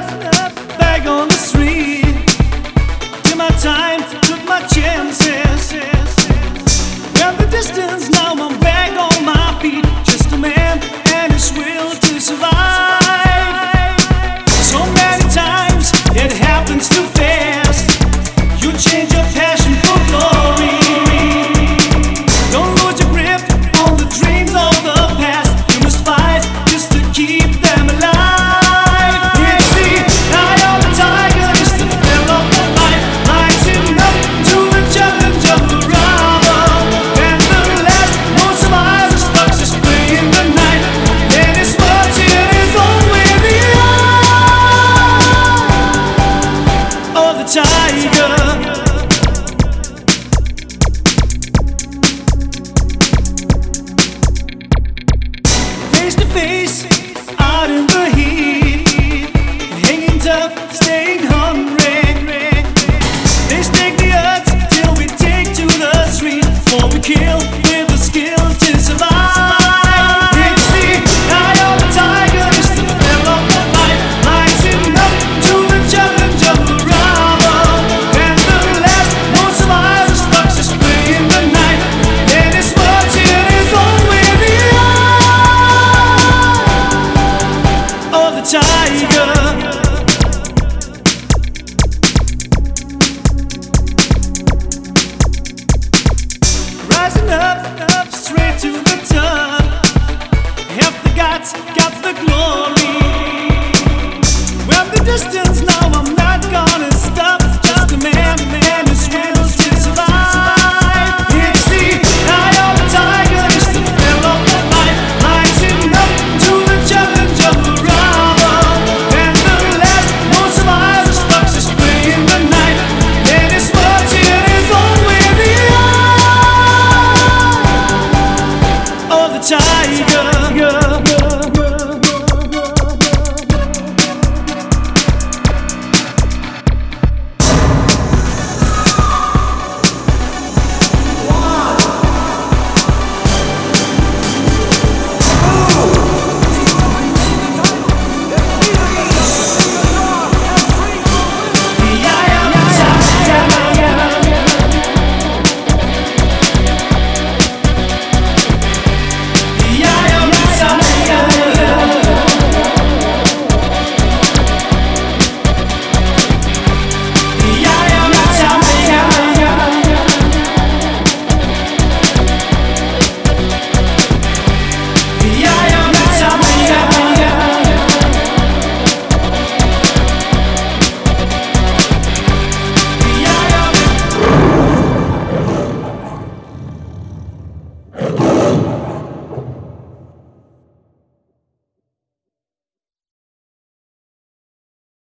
left, back on the street. Took my time, took my chances. Got the distance. face God's got the glory. Well, the distance now, I'm not gonna stop. Just a man.